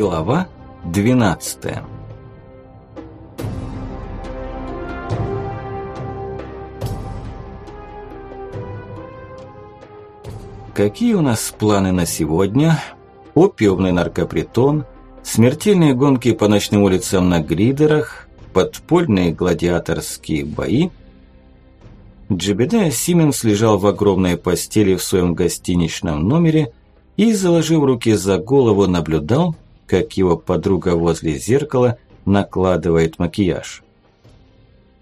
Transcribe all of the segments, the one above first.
Глава 12 Какие у нас планы на сегодня? Опиумный наркопритон, смертельные гонки по ночным улицам на гридерах, подпольные гладиаторские бои. Джебедая Сименс лежал в огромной постели в своем гостиничном номере и, заложив руки за голову, наблюдал, как его подруга возле зеркала накладывает макияж.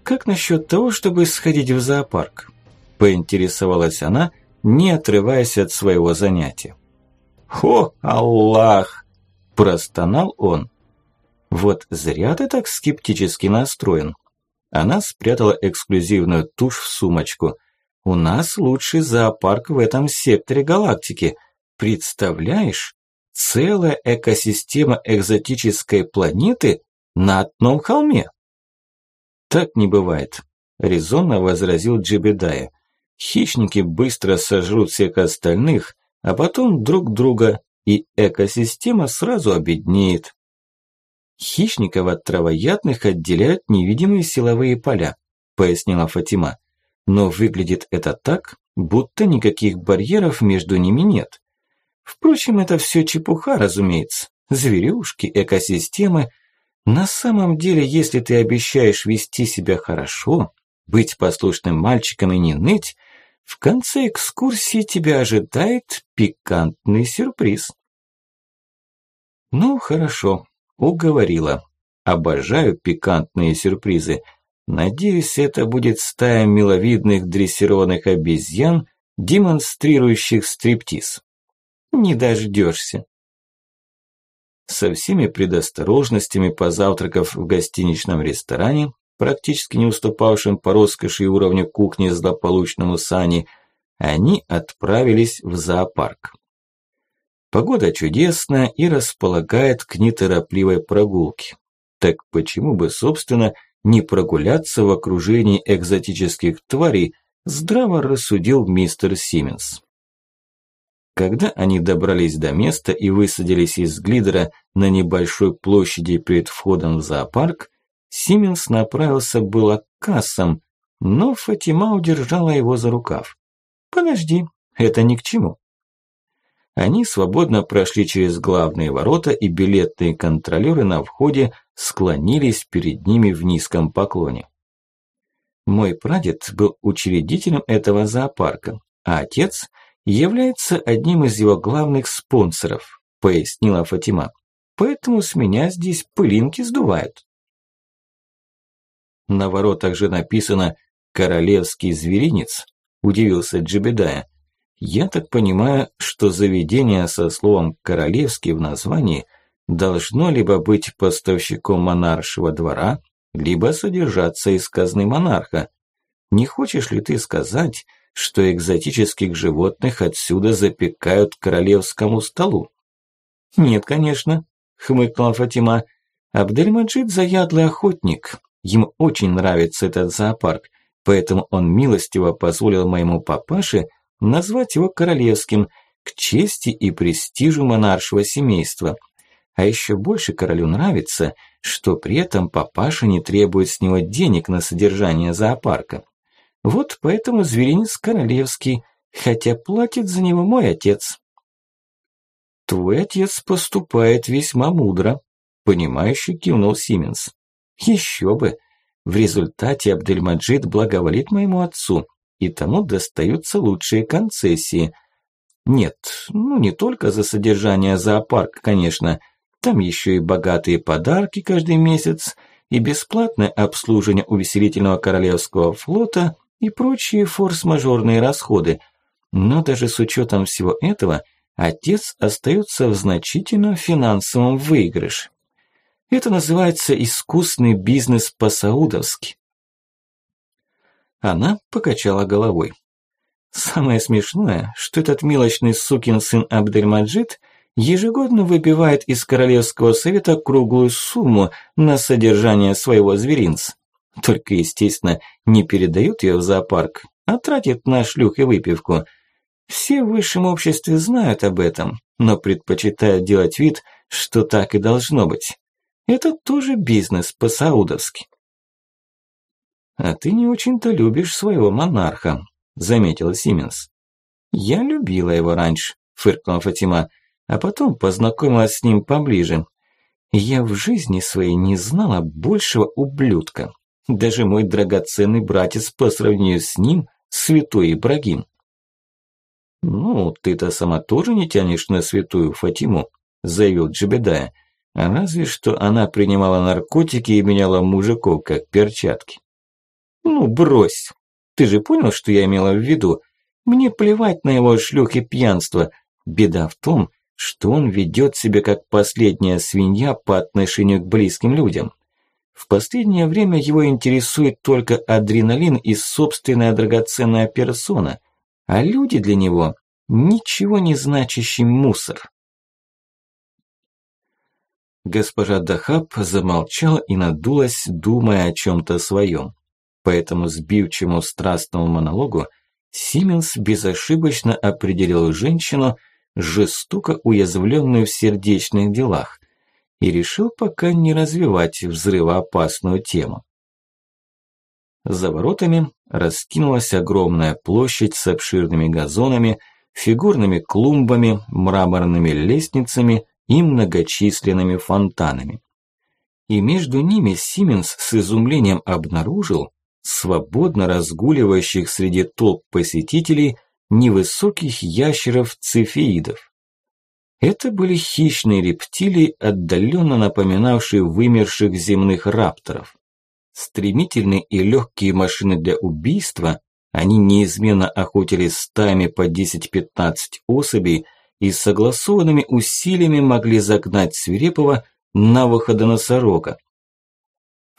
«Как насчет того, чтобы сходить в зоопарк?» – поинтересовалась она, не отрываясь от своего занятия. «О, Аллах!» – простонал он. «Вот зря ты так скептически настроен». Она спрятала эксклюзивную тушь в сумочку. «У нас лучший зоопарк в этом секторе галактики. Представляешь? Целая экосистема экзотической планеты на одном холме». «Так не бывает», – резонно возразил Джебедая. Хищники быстро сожрут всех остальных, а потом друг друга, и экосистема сразу обеднеет. Хищников от травоядных отделяют невидимые силовые поля, пояснила Фатима. Но выглядит это так, будто никаких барьеров между ними нет. Впрочем, это все чепуха, разумеется. Зверюшки, экосистемы. На самом деле, если ты обещаешь вести себя хорошо, быть послушным мальчиком и не ныть, в конце экскурсии тебя ожидает пикантный сюрприз. Ну, хорошо, уговорила. Обожаю пикантные сюрпризы. Надеюсь, это будет стая миловидных дрессированных обезьян, демонстрирующих стриптиз. Не дождешься. Со всеми предосторожностями позавтракав в гостиничном ресторане, практически не уступавшим по роскоши и уровню кухни злополучному Сани, они отправились в зоопарк. Погода чудесная и располагает к неторопливой прогулке. Так почему бы, собственно, не прогуляться в окружении экзотических тварей, здраво рассудил мистер Сименс. Когда они добрались до места и высадились из глидера на небольшой площади перед входом в зоопарк, Сименс направился было к кассам, но Фатима удержала его за рукав. «Подожди, это ни к чему». Они свободно прошли через главные ворота, и билетные контролёры на входе склонились перед ними в низком поклоне. Мой прадед был учредителем этого зоопарка, а отец является одним из его главных спонсоров, пояснила Фатима. Поэтому с меня здесь пылинки сдувают. На воротах же написано «Королевский зверинец», удивился Джебедая. Я так понимаю, что заведение со словом «королевский» в названии должно либо быть поставщиком монаршего двора, либо содержаться из казны монарха. Не хочешь ли ты сказать, что экзотических животных отсюда запекают к королевскому столу? Нет, конечно, хмыкнула Фатима. Абдельмаджид заядлый охотник, Ему очень нравится этот зоопарк, поэтому он милостиво позволил моему папаше назвать его королевским к чести и престижу монаршего семейства. А еще больше королю нравится, что при этом папаша не требует с него денег на содержание зоопарка. Вот поэтому зверинец королевский, хотя платит за него мой отец. Твой отец поступает весьма мудро, понимающе кивнул Сименс. Еще бы. В результате Абдельмаджид благоволит моему отцу, и тому достаются лучшие концессии. Нет, ну не только за содержание зоопарка, конечно. Там еще и богатые подарки каждый месяц, и бесплатное обслуживание увеселительного королевского флота и прочие форс-мажорные расходы. Но даже с учетом всего этого, отец остается в значительном финансовом выигрыше. Это называется искусный бизнес по-саудовски. Она покачала головой. Самое смешное, что этот милочный сукин сын Абдельмаджид ежегодно выбивает из Королевского совета круглую сумму на содержание своего зверинца. Только, естественно, не передают ее в зоопарк, а тратит на шлюх и выпивку. Все в высшем обществе знают об этом, но предпочитают делать вид, что так и должно быть. Это тоже бизнес по-саудовски. «А ты не очень-то любишь своего монарха», – заметила Сименс. «Я любила его раньше», – фыркнула Фатима, «а потом познакомилась с ним поближе. Я в жизни своей не знала большего ублюдка. Даже мой драгоценный братец по сравнению с ним – святой Ибрагим». «Ну, ты-то сама тоже не тянешь на святую Фатиму», – заявил Джебедая. «Разве что она принимала наркотики и меняла мужиков, как перчатки». Ну, брось. Ты же понял, что я имела в виду? Мне плевать на его шлюх и пьянство. Беда в том, что он ведет себя как последняя свинья по отношению к близким людям. В последнее время его интересует только адреналин и собственная драгоценная персона, а люди для него – ничего не значащий мусор. Госпожа Дахаб замолчала и надулась, думая о чем-то своем. По этому сбивчивому страстному монологу Сименс безошибочно определил женщину, жестоко уязвленную в сердечных делах, и решил пока не развивать взрывоопасную тему. За воротами раскинулась огромная площадь с обширными газонами, фигурными клумбами, мраморными лестницами и многочисленными фонтанами. И между ними Сименс с изумлением обнаружил, свободно разгуливающих среди толп посетителей невысоких ящеров-цефеидов. Это были хищные рептилии, отдаленно напоминавшие вымерших земных рапторов. Стремительные и легкие машины для убийства, они неизменно охотились стаями по 10-15 особей и согласованными усилиями могли загнать свирепого на выхода носорога,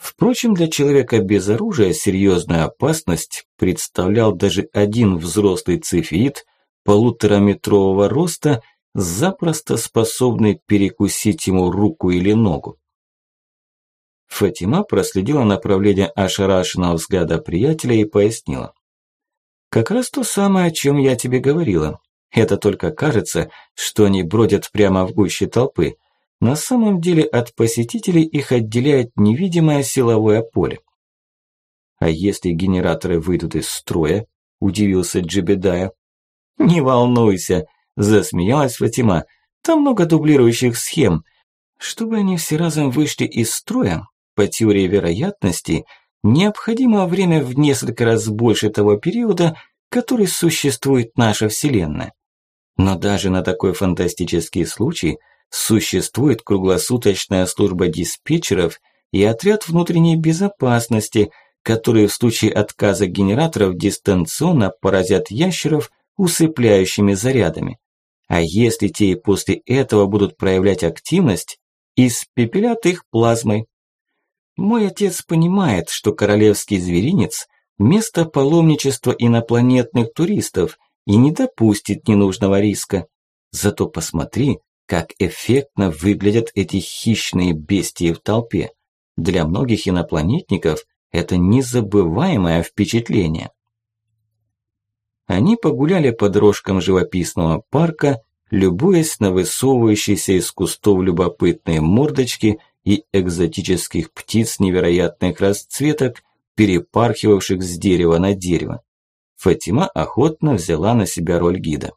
Впрочем, для человека без оружия серьезную опасность представлял даже один взрослый цифеид полутораметрового роста, запросто способный перекусить ему руку или ногу. Фатима проследила направление ошарашенного взгляда приятеля и пояснила. «Как раз то самое, о чем я тебе говорила. Это только кажется, что они бродят прямо в гуще толпы, на самом деле от посетителей их отделяет невидимое силовое поле. А если генераторы выйдут из строя? Удивился Джебедая. Не волнуйся, засмеялась Фатима. Там много дублирующих схем. Чтобы они все разом вышли из строя, по теории вероятности, необходимо время в несколько раз больше того периода, который существует наша Вселенная. Но даже на такой фантастический случай – Существует круглосуточная служба диспетчеров и отряд внутренней безопасности, которые в случае отказа генераторов дистанционно поразят ящеров усыпляющими зарядами. А если те и после этого будут проявлять активность, испепелят их плазмой. Мой отец понимает, что королевский зверинец – место паломничества инопланетных туристов и не допустит ненужного риска. Зато посмотри, как эффектно выглядят эти хищные бестии в толпе. Для многих инопланетников это незабываемое впечатление. Они погуляли по дорожкам живописного парка, любуясь на высовывающиеся из кустов любопытные мордочки и экзотических птиц невероятных расцветок, перепархивавших с дерева на дерево. Фатима охотно взяла на себя роль гида.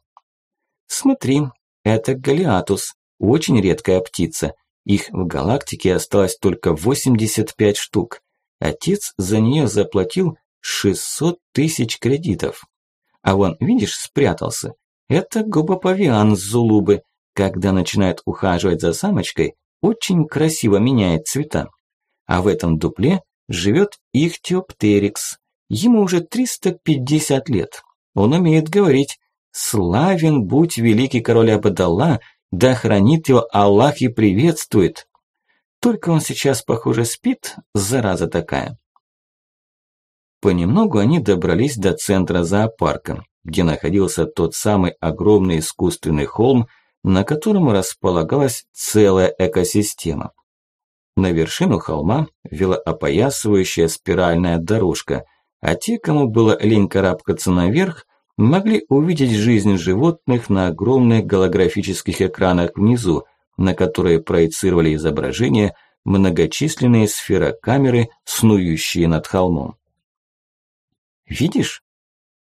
«Смотри, это галиатус, очень редкая птица. Их в галактике осталось только 85 штук. Отец за нее заплатил 600 тысяч кредитов. А вон, видишь, спрятался. Это губопавиан с Зулубы. Когда начинает ухаживать за самочкой, очень красиво меняет цвета. А в этом дупле живет ихтиоптерикс. Ему уже 350 лет. Он умеет говорить, Славен будь великий король Абадалла, да хранит его Аллах и приветствует. Только он сейчас, похоже, спит, зараза такая. Понемногу они добрались до центра зоопарка, где находился тот самый огромный искусственный холм, на котором располагалась целая экосистема. На вершину холма вела опоясывающая спиральная дорожка, а те, кому было лень карабкаться наверх, могли увидеть жизнь животных на огромных голографических экранах внизу, на которые проецировали изображение многочисленные сферокамеры, снующие над холмом. «Видишь?»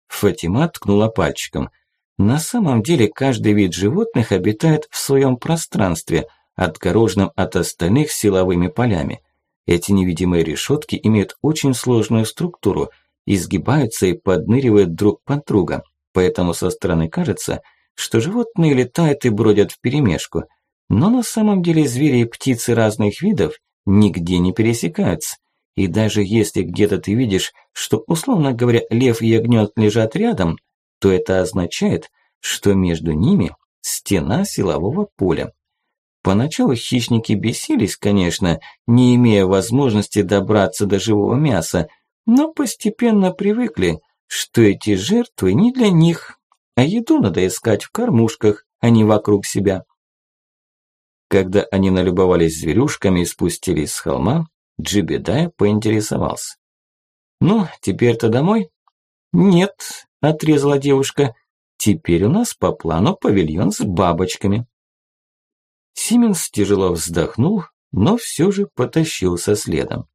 Фатима ткнула пальчиком. «На самом деле каждый вид животных обитает в своем пространстве, отгороженном от остальных силовыми полями. Эти невидимые решетки имеют очень сложную структуру, изгибаются и подныривают друг под друга, поэтому со стороны кажется, что животные летают и бродят вперемешку, но на самом деле звери и птицы разных видов нигде не пересекаются. И даже если где-то ты видишь, что, условно говоря, лев и ягнёт лежат рядом, то это означает, что между ними стена силового поля. Поначалу хищники бесились, конечно, не имея возможности добраться до живого мяса, но постепенно привыкли, что эти жертвы не для них, а еду надо искать в кормушках, а не вокруг себя. Когда они налюбовались зверюшками и спустились с холма, Джибедай поинтересовался. «Ну, теперь-то домой?» «Нет», – отрезала девушка, – «теперь у нас по плану павильон с бабочками». Сименс тяжело вздохнул, но все же потащился следом.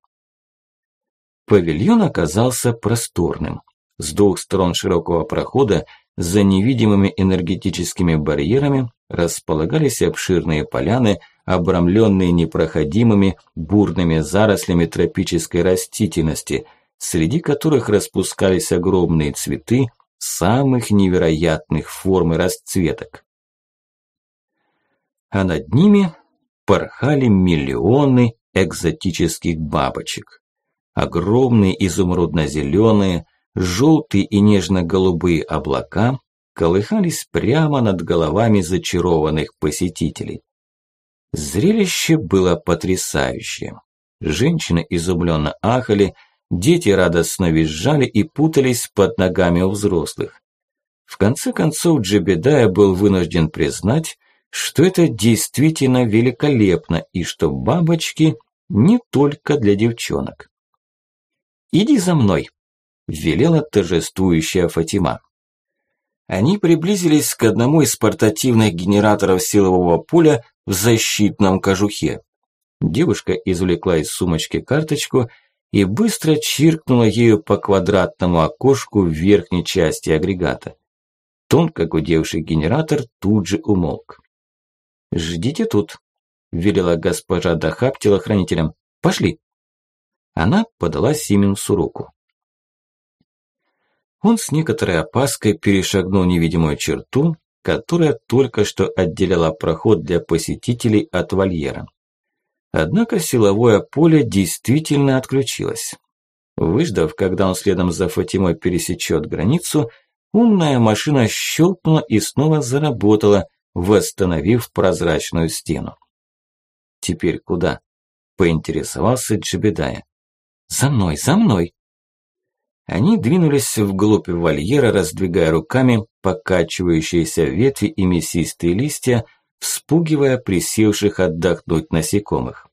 Павильон оказался просторным. С двух сторон широкого прохода за невидимыми энергетическими барьерами располагались обширные поляны, обрамленные непроходимыми бурными зарослями тропической растительности, среди которых распускались огромные цветы самых невероятных форм и расцветок. А над ними порхали миллионы экзотических бабочек. Огромные изумрудно-зеленые, желтые и нежно-голубые облака колыхались прямо над головами зачарованных посетителей. Зрелище было потрясающее. Женщины изумленно ахали, дети радостно визжали и путались под ногами у взрослых. В конце концов Джебедая был вынужден признать, что это действительно великолепно и что бабочки не только для девчонок. «Иди за мной», – велела торжествующая Фатима. Они приблизились к одному из портативных генераторов силового поля в защитном кожухе. Девушка извлекла из сумочки карточку и быстро чиркнула ею по квадратному окошку в верхней части агрегата. Тонко гудевший генератор тут же умолк. «Ждите тут», – велела госпожа Дахаб телохранителям. «Пошли». Она подала Сименсу руку. Он с некоторой опаской перешагнул невидимую черту, которая только что отделяла проход для посетителей от вольера. Однако силовое поле действительно отключилось. Выждав, когда он следом за Фатимой пересечет границу, умная машина щелкнула и снова заработала, восстановив прозрачную стену. «Теперь куда?» – поинтересовался Джебедая. «За мной, за мной!» Они двинулись вглубь вольера, раздвигая руками покачивающиеся ветви и мясистые листья, вспугивая присевших отдохнуть насекомых.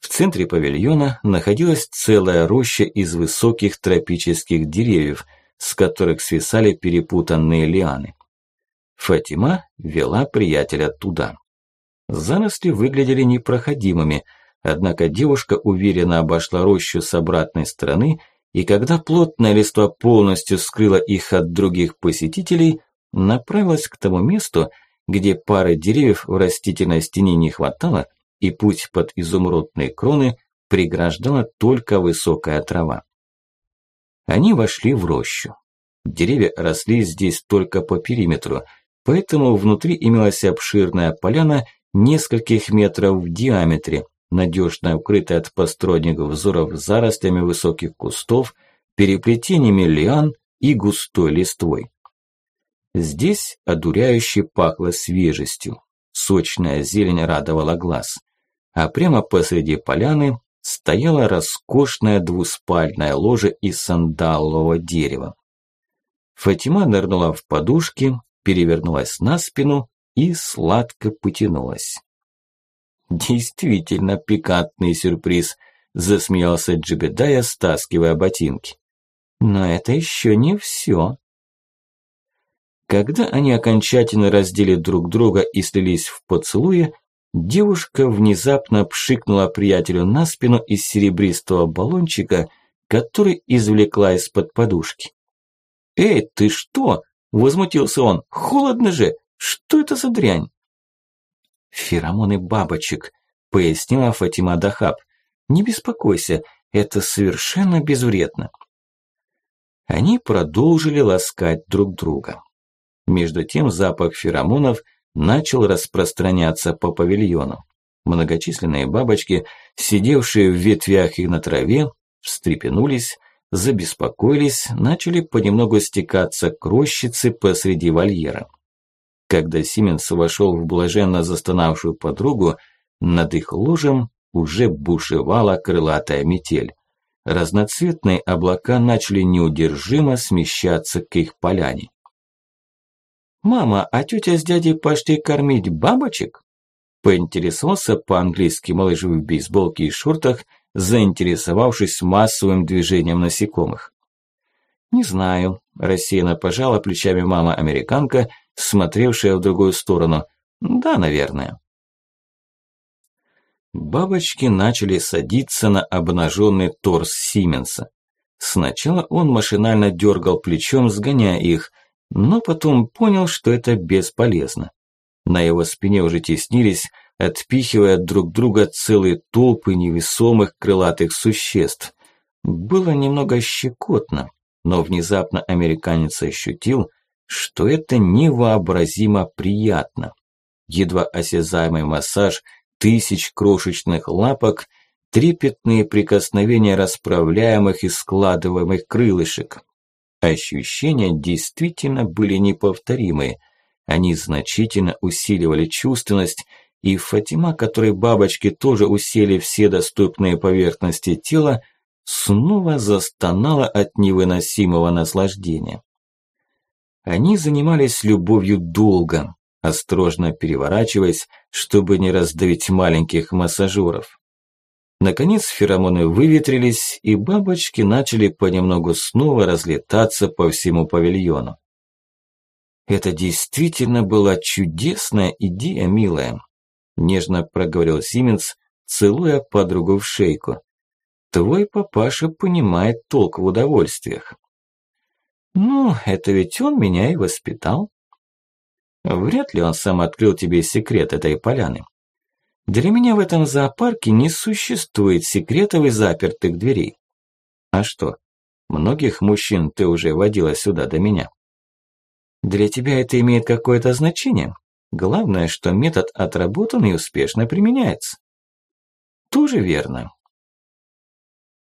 В центре павильона находилась целая роща из высоких тропических деревьев, с которых свисали перепутанные лианы. Фатима вела приятеля туда. Заросли выглядели непроходимыми, однако девушка уверенно обошла рощу с обратной стороны, и когда плотная листва полностью скрыла их от других посетителей, направилась к тому месту, где пары деревьев в растительной стене не хватало, и путь под изумрудные кроны преграждала только высокая трава. Они вошли в рощу. Деревья росли здесь только по периметру, Поэтому внутри имелась обширная поляна нескольких метров в диаметре, надежно укрытая от посторонних взоров зарослями высоких кустов, переплетениями лиан и густой листвой. Здесь одуряюще пахло свежестью, сочная зелень радовала глаз, а прямо посреди поляны стояла роскошная двуспальная ложа из сандалового дерева. Фатима нырнула в подушки, перевернулась на спину и сладко потянулась. «Действительно пикантный сюрприз», – засмеялся Джибедая, стаскивая ботинки. «Но это еще не все». Когда они окончательно раздели друг друга и слились в поцелуе, девушка внезапно пшикнула приятелю на спину из серебристого баллончика, который извлекла из-под подушки. «Эй, ты что?» – возмутился он. «Холодно же! Что это за дрянь?» «Феромоны бабочек», – пояснила Фатима Дахаб. «Не беспокойся, это совершенно безвредно». Они продолжили ласкать друг друга. Между тем запах феромонов начал распространяться по павильону. Многочисленные бабочки, сидевшие в ветвях и на траве, встрепенулись, забеспокоились, начали понемногу стекаться к рощице посреди вольера. Когда Сименс вошел в блаженно застонавшую подругу, над их ложем уже бушевала крылатая метель. Разноцветные облака начали неудержимо смещаться к их поляне. «Мама, а тетя с дядей пошли кормить бабочек?» Поинтересовался по-английски малыш в бейсболке и шортах, заинтересовавшись массовым движением насекомых. «Не знаю», – рассеянно пожала плечами мама-американка, смотревшая в другую сторону. «Да, наверное». Бабочки начали садиться на обнаженный торс Сименса. Сначала он машинально дергал плечом, сгоняя их, но потом понял, что это бесполезно. На его спине уже теснились, отпихивая друг друга целые толпы невесомых крылатых существ. Было немного щекотно, но внезапно американец ощутил, что это невообразимо приятно. Едва осязаемый массаж тысяч крошечных лапок, трепетные прикосновения расправляемых и складываемых крылышек. Ощущения действительно были неповторимые. Они значительно усиливали чувственность, и Фатима, которой бабочки тоже усели все доступные поверхности тела, снова застонала от невыносимого наслаждения. Они занимались любовью долго, осторожно переворачиваясь, чтобы не раздавить маленьких массажеров. Наконец феромоны выветрились, и бабочки начали понемногу снова разлетаться по всему павильону. «Это действительно была чудесная идея, милая», – нежно проговорил Сименс, целуя подругу в шейку. «Твой папаша понимает толк в удовольствиях». «Ну, это ведь он меня и воспитал», Вряд ли он сам открыл тебе секрет этой поляны. Для меня в этом зоопарке не существует секретов и запертых дверей. А что, многих мужчин ты уже водила сюда до меня? Для тебя это имеет какое-то значение? Главное, что метод отработан и успешно применяется. Тоже верно.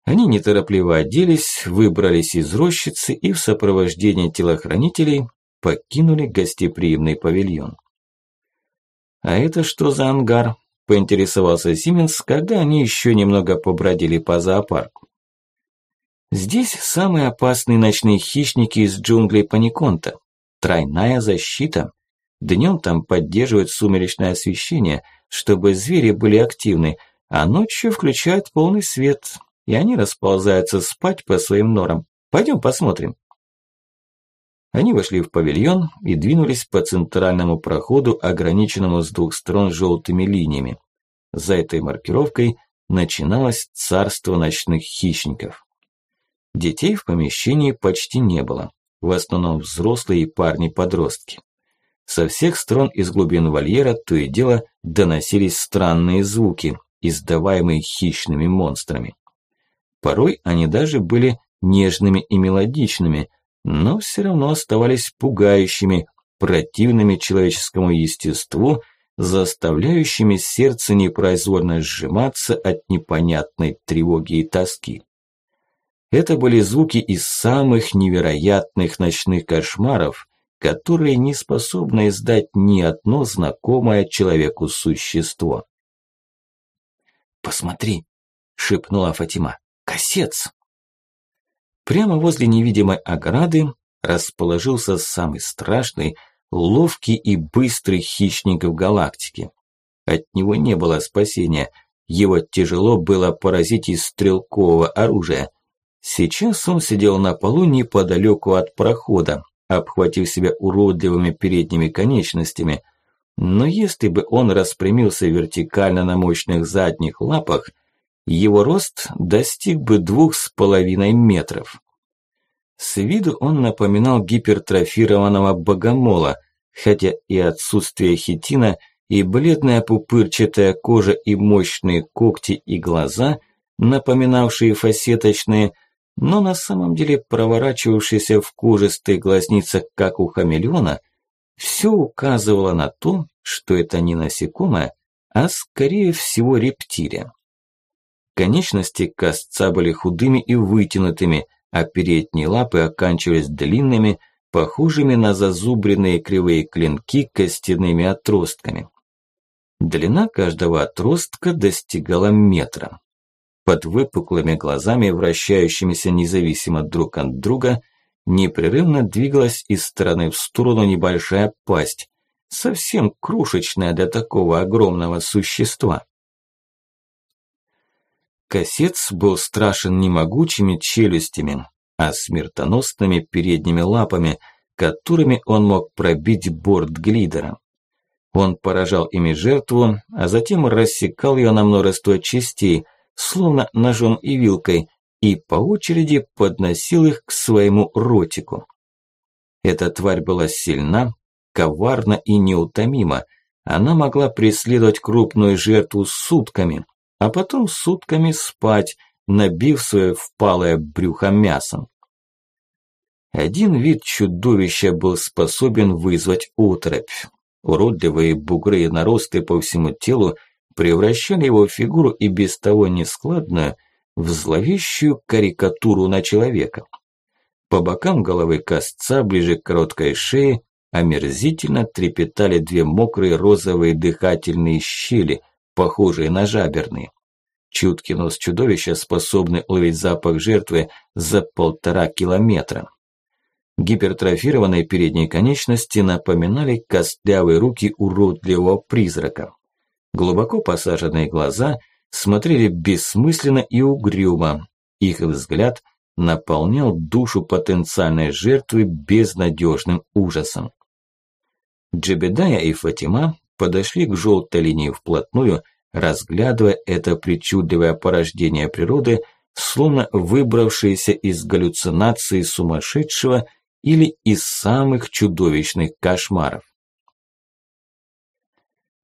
Они неторопливо оделись, выбрались из рощицы и в сопровождении телохранителей покинули гостеприимный павильон. «А это что за ангар?» – поинтересовался Сименс, когда они еще немного побродили по зоопарку. «Здесь самые опасные ночные хищники из джунглей Паниконта. Тройная защита. Днем там поддерживают сумеречное освещение, чтобы звери были активны, а ночью включают полный свет, и они расползаются спать по своим норам. Пойдем посмотрим». Они вошли в павильон и двинулись по центральному проходу, ограниченному с двух сторон желтыми линиями. За этой маркировкой начиналось царство ночных хищников. Детей в помещении почти не было, в основном взрослые и парни-подростки. Со всех сторон из глубин вольера то и дело доносились странные звуки, издаваемые хищными монстрами. Порой они даже были нежными и мелодичными, но все равно оставались пугающими, противными человеческому естеству, заставляющими сердце непроизвольно сжиматься от непонятной тревоги и тоски. Это были звуки из самых невероятных ночных кошмаров, которые не способны издать ни одно знакомое человеку существо. «Посмотри!» – шепнула Фатима. «Косец!» Прямо возле невидимой ограды расположился самый страшный, ловкий и быстрый хищник в галактике. От него не было спасения, его тяжело было поразить из стрелкового оружия. Сейчас он сидел на полу неподалеку от прохода, обхватив себя уродливыми передними конечностями. Но если бы он распрямился вертикально на мощных задних лапах, его рост достиг бы двух с половиной метров. С виду он напоминал гипертрофированного богомола, хотя и отсутствие хитина, и бледная пупырчатая кожа, и мощные когти и глаза, напоминавшие фасеточные, но на самом деле проворачивавшиеся в кожистых глазницах, как у хамелеона, все указывало на то, что это не насекомое, а скорее всего рептилия. Конечности костца были худыми и вытянутыми, а передние лапы оканчивались длинными, похожими на зазубренные кривые клинки костяными отростками. Длина каждого отростка достигала метра. Под выпуклыми глазами, вращающимися независимо друг от друга, непрерывно двигалась из стороны в сторону небольшая пасть, совсем крошечная для такого огромного существа. Косец был страшен не могучими челюстями, а смертоносными передними лапами, которыми он мог пробить борт глидера. Он поражал ими жертву, а затем рассекал ее на множество частей, словно ножом и вилкой, и по очереди подносил их к своему ротику. Эта тварь была сильна, коварна и неутомима. Она могла преследовать крупную жертву сутками, а потом сутками спать, набив свое впалое брюхо мясом. Один вид чудовища был способен вызвать оторопь. Уродливые бугры и наросты по всему телу превращали его фигуру и без того нескладную в зловещую карикатуру на человека. По бокам головы костца, ближе к короткой шее, омерзительно трепетали две мокрые розовые дыхательные щели, похожие на жаберные. Чуткий нос чудовища способный уловить запах жертвы за полтора километра. Гипертрофированные передние конечности напоминали костлявые руки уродливого призрака. Глубоко посаженные глаза смотрели бессмысленно и угрюмо. Их взгляд наполнял душу потенциальной жертвы безнадежным ужасом. Джебедая и Фатима подошли к желтой линии вплотную, разглядывая это причудливое порождение природы, словно выбравшееся из галлюцинации сумасшедшего или из самых чудовищных кошмаров.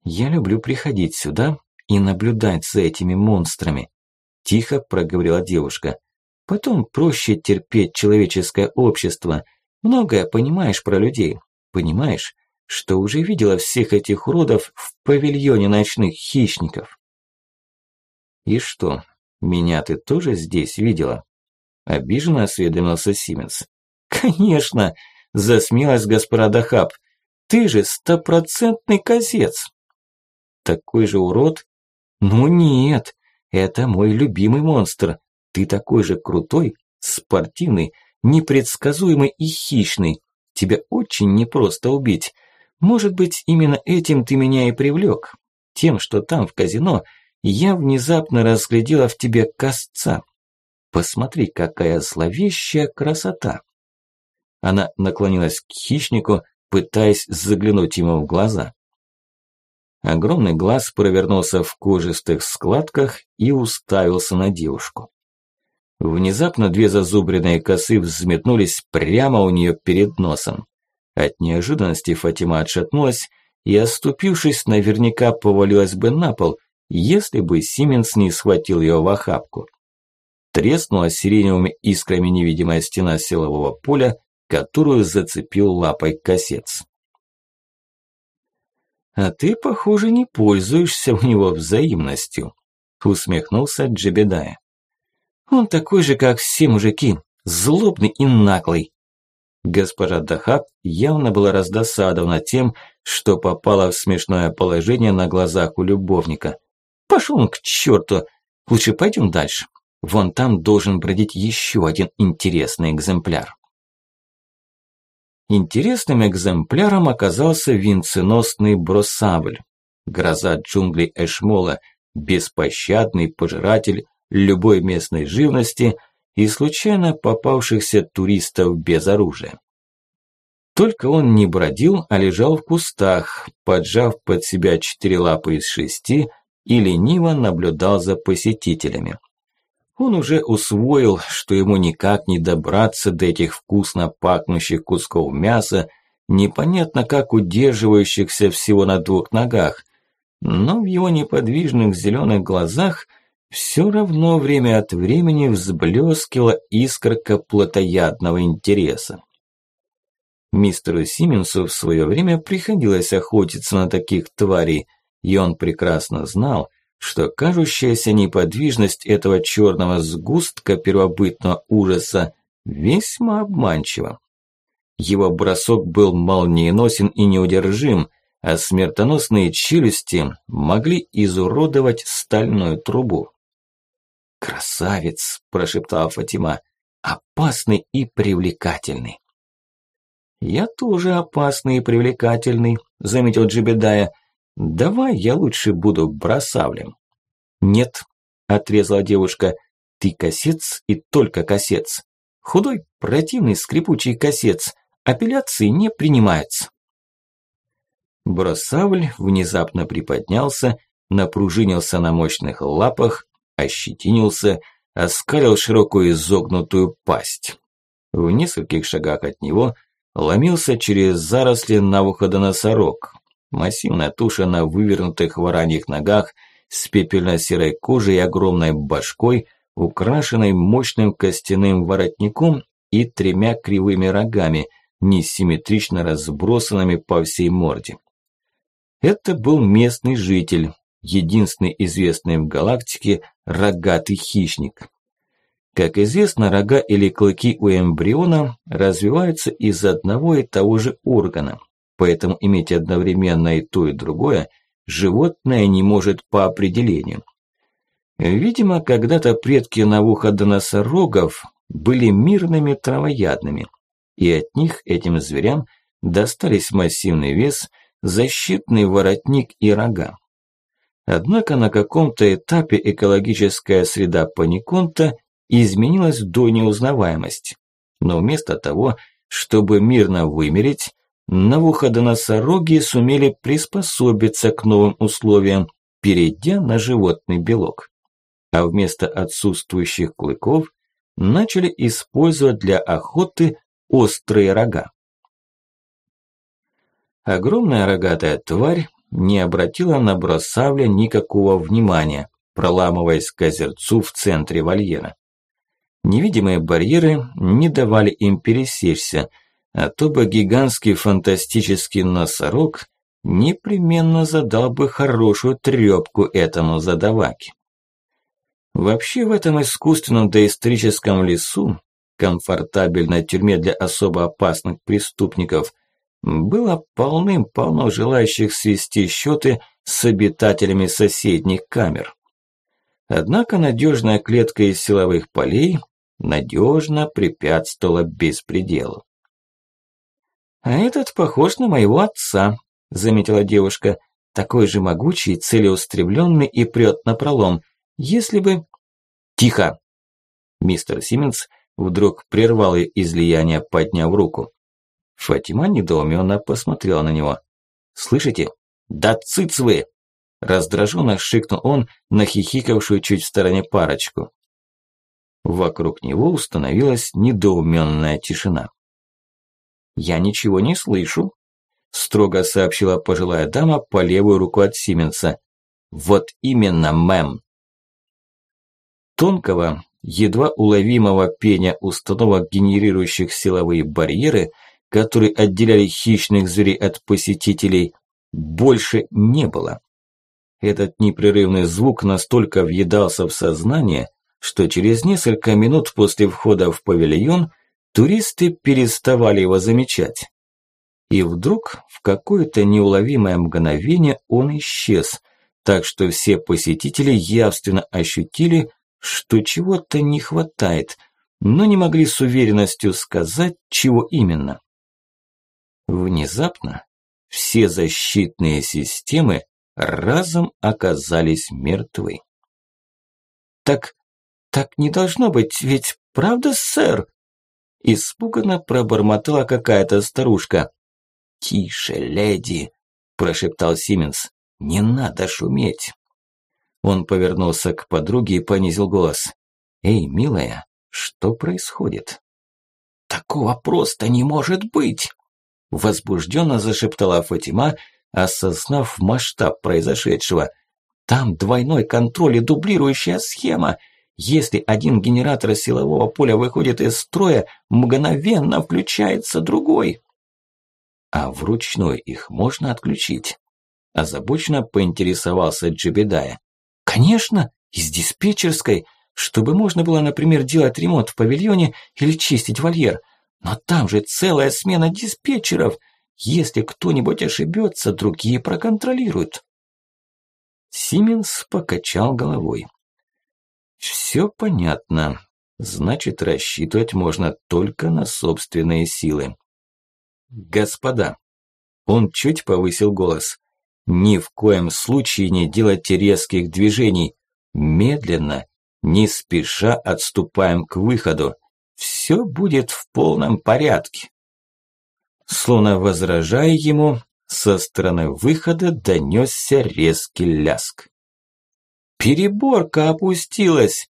«Я люблю приходить сюда и наблюдать за этими монстрами», – тихо проговорила девушка. «Потом проще терпеть человеческое общество. Многое понимаешь про людей. Понимаешь, что уже видела всех этих уродов в павильоне ночных хищников». «И что, меня ты тоже здесь видела?» Обиженно осведомился Сименс. «Конечно!» – засмеялась госпожа Дахаб. «Ты же стопроцентный козец!» «Такой же урод?» «Ну нет, это мой любимый монстр. Ты такой же крутой, спортивный, непредсказуемый и хищный. Тебя очень непросто убить. Может быть, именно этим ты меня и привлек. Тем, что там, в казино, я внезапно разглядела в тебе косца. Посмотри, какая зловещая красота. Она наклонилась к хищнику, пытаясь заглянуть ему в глаза. Огромный глаз провернулся в кожистых складках и уставился на девушку. Внезапно две зазубренные косы взметнулись прямо у нее перед носом. От неожиданности Фатима отшатнулась и, оступившись, наверняка повалилась бы на пол, если бы Сименс не схватил ее в охапку. Треснула сиреневыми искрами невидимая стена силового поля, которую зацепил лапой косец. «А ты, похоже, не пользуешься у него взаимностью», – усмехнулся Джебедая. «Он такой же, как все мужики, злобный и наглый». Госпожа Дахаб явно была раздосадована тем, что попала в смешное положение на глазах у любовника. «Пошел он к черту! Лучше пойдем дальше. Вон там должен бродить еще один интересный экземпляр». Интересным экземпляром оказался венценосный бросабль. Гроза джунглей Эшмола, беспощадный пожиратель любой местной живности и случайно попавшихся туристов без оружия. Только он не бродил, а лежал в кустах, поджав под себя четыре лапы из шести и лениво наблюдал за посетителями. Он уже усвоил, что ему никак не добраться до этих вкусно пахнущих кусков мяса, непонятно как удерживающихся всего на двух ногах, но в его неподвижных зеленых глазах все равно время от времени взблескивала искорка плотоядного интереса. Мистеру Сименсу в свое время приходилось охотиться на таких тварей, и он прекрасно знал, что кажущаяся неподвижность этого черного сгустка первобытного ужаса весьма обманчива. Его бросок был молниеносен и неудержим, а смертоносные челюсти могли изуродовать стальную трубу. «Красавец!» – прошептал Фатима. «Опасный и привлекательный!» «Я тоже опасный и привлекательный», – заметил Джибедая. «Давай я лучше буду бросавлем». «Нет», – отрезала девушка, – «ты косец и только косец. Худой, противный, скрипучий косец. Апелляции не принимаются». Бросавль внезапно приподнялся, напружинился на мощных лапах, ощетинился, оскалил широкую изогнутую пасть. В нескольких шагах от него – ломился через заросли на выхода носорог. Массивная туша на вывернутых вараньих ногах с пепельно-серой кожей и огромной башкой, украшенной мощным костяным воротником и тремя кривыми рогами, несимметрично разбросанными по всей морде. Это был местный житель, единственный известный в галактике рогатый хищник. Как известно, рога или клыки у эмбриона развиваются из одного и того же органа, поэтому иметь одновременно и то, и другое животное не может по определению. Видимо, когда-то предки навуходоносорогов были мирными травоядными, и от них этим зверям достались массивный вес, защитный воротник и рога. Однако на каком-то этапе экологическая среда паниконта изменилась до неузнаваемости. Но вместо того, чтобы мирно вымереть, навуходоносороги сумели приспособиться к новым условиям, перейдя на животный белок. А вместо отсутствующих клыков начали использовать для охоты острые рога. Огромная рогатая тварь не обратила на бросавля никакого внимания, проламываясь к озерцу в центре вольера. Невидимые барьеры не давали им пересечься, а то бы гигантский фантастический носорог непременно задал бы хорошую трёпку этому задаваке. Вообще в этом искусственном доисторическом лесу, комфортабельной тюрьме для особо опасных преступников, было полным-полно желающих свести счеты с обитателями соседних камер. Однако надежная клетка из силовых полей надежно препятствовала беспределу. «А этот похож на моего отца», – заметила девушка, – «такой же могучий, целеустремленный и прет на пролом. Если бы...» «Тихо!» Мистер Симмонс вдруг прервал ее излияние, подняв руку. Фатима недоуменно посмотрела на него. «Слышите? Да цыц вы!» Раздраженно шикнул он на хихикавшую чуть в стороне парочку. Вокруг него установилась недоуменная тишина. «Я ничего не слышу», – строго сообщила пожилая дама по левую руку от Сименса. «Вот именно, мэм». Тонкого, едва уловимого пения установок, генерирующих силовые барьеры, которые отделяли хищных зверей от посетителей, больше не было. Этот непрерывный звук настолько въедался в сознание, что через несколько минут после входа в павильон туристы переставали его замечать. И вдруг в какое-то неуловимое мгновение он исчез, так что все посетители явственно ощутили, что чего-то не хватает, но не могли с уверенностью сказать, чего именно. Внезапно все защитные системы разом оказались мертвы. Так так не должно быть, ведь правда, сэр? Испуганно пробормотала какая-то старушка. «Тише, леди!» – прошептал Сименс. «Не надо шуметь!» Он повернулся к подруге и понизил голос. «Эй, милая, что происходит?» «Такого просто не может быть!» Возбужденно зашептала Фатима, осознав масштаб произошедшего. «Там двойной контроль и дублирующая схема. Если один генератор силового поля выходит из строя, мгновенно включается другой». «А вручную их можно отключить?» Озабоченно поинтересовался Джебедая. «Конечно, из диспетчерской, чтобы можно было, например, делать ремонт в павильоне или чистить вольер. Но там же целая смена диспетчеров. Если кто-нибудь ошибется, другие проконтролируют». Сименс покачал головой. «Все понятно. Значит, рассчитывать можно только на собственные силы. Господа!» Он чуть повысил голос. Ни в коем случае не делайте резких движений. Медленно, не спеша отступаем к выходу. Все будет в полном порядке. Словно возражая ему, со стороны выхода донесся резкий ляск. «Переборка опустилась!»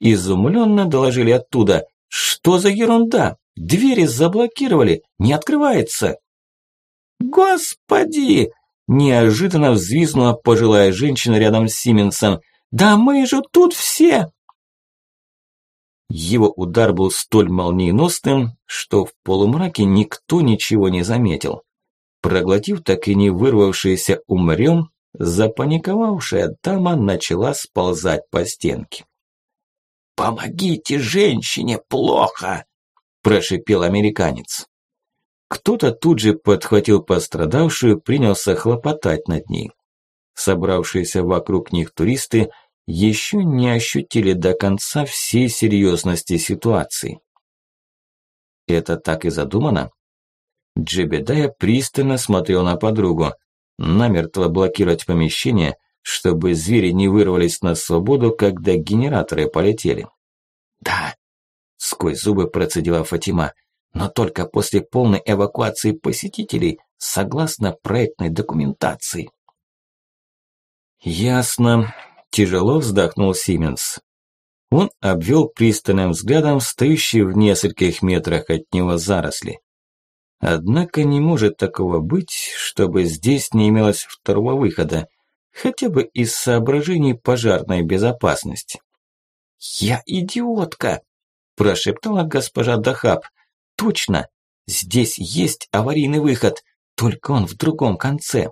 Изумленно доложили оттуда. «Что за ерунда? Двери заблокировали, не открывается!» «Господи!» Неожиданно взвизгнула пожилая женщина рядом с Сименсом. «Да мы же тут все!» Его удар был столь молниеносным, что в полумраке никто ничего не заметил. Проглотив так и не вырвавшийся «умрем», запаниковавшая дама начала сползать по стенке. «Помогите женщине, плохо!» – прошипел американец. Кто-то тут же подхватил пострадавшую, принялся хлопотать над ней. Собравшиеся вокруг них туристы еще не ощутили до конца всей серьезности ситуации. Это так и задумано? Джебедая пристально смотрел на подругу, намертво блокировать помещение, чтобы звери не вырвались на свободу, когда генераторы полетели. «Да», – сквозь зубы процедила Фатима, – но только после полной эвакуации посетителей, согласно проектной документации. Ясно. Тяжело вздохнул Сименс. Он обвел пристальным взглядом стоящие в нескольких метрах от него заросли. Однако не может такого быть, чтобы здесь не имелось второго выхода, хотя бы из соображений пожарной безопасности. «Я идиотка!» – прошептала госпожа Дахаб – Точно! Здесь есть аварийный выход, только он в другом конце.